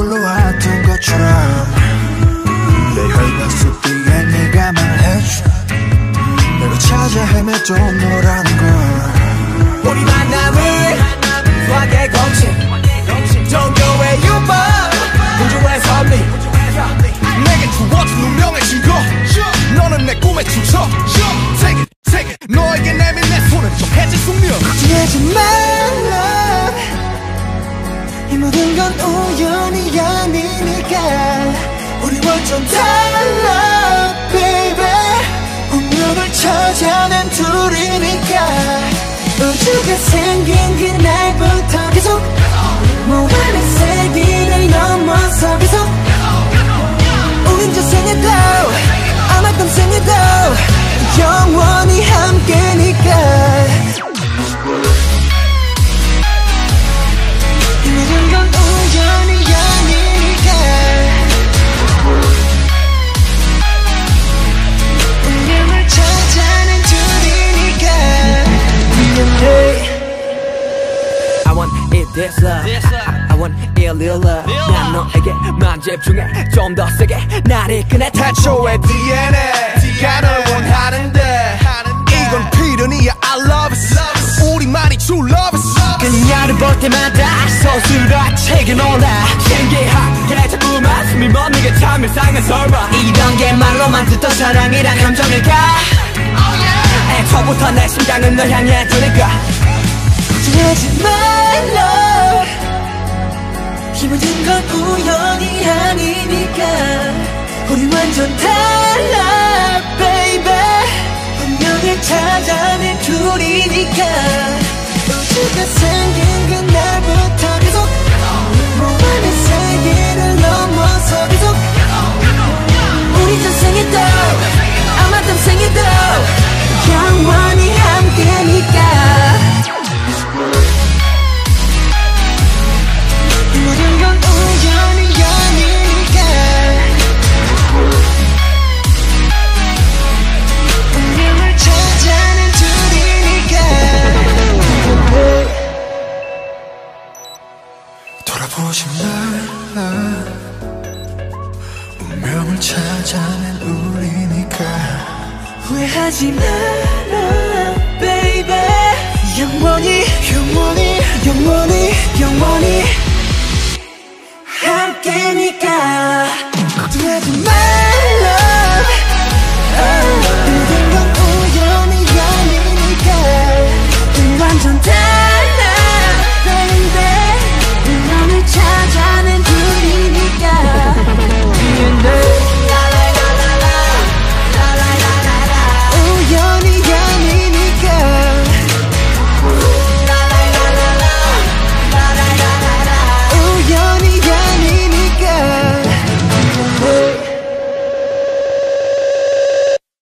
홀로 왔던 것처럼. 내 혈관 숲 뒤에 네가 말해줘. 내가 찾아 헤맸던 너란 걸. 우리 만남을 소확의 공식 정교의 유법. 우주의 섭리. 내게 주어진 운명의 신고 너는 내 꿈의 주석 세계 세계 너에게 내민 내 손은 좀 해질 숙명. 걱정하지 말라. 이 모든 건 우연 아니야 니니까 우리 완전 다 this love I, I want it real love 난 너에게만 집중해. 좀 더 세게. 날 이끄네 태초의 DNA 네가 널 원하는데. 이건 필연이야. I love it. 우리만이 true love it. 그녀를 볼 때마다 서술화 책에 놀라. 신기하게 자꾸만 숨이 멎는 게참 일상은 설마. 이런 게 말로만 듣던 사랑이란 감정일까? 애초부터 내 심장은 널 향해 두니까. 걱정하지 말라 이 모든 건 우연이 아니니까 우리 완전 달라 돌아보지 말라. 운명을 찾아낸 우리니까. 후회하지 마라 baby. 영원히 영원히 영원히 영원히. 함께니까. 걱정하지 말라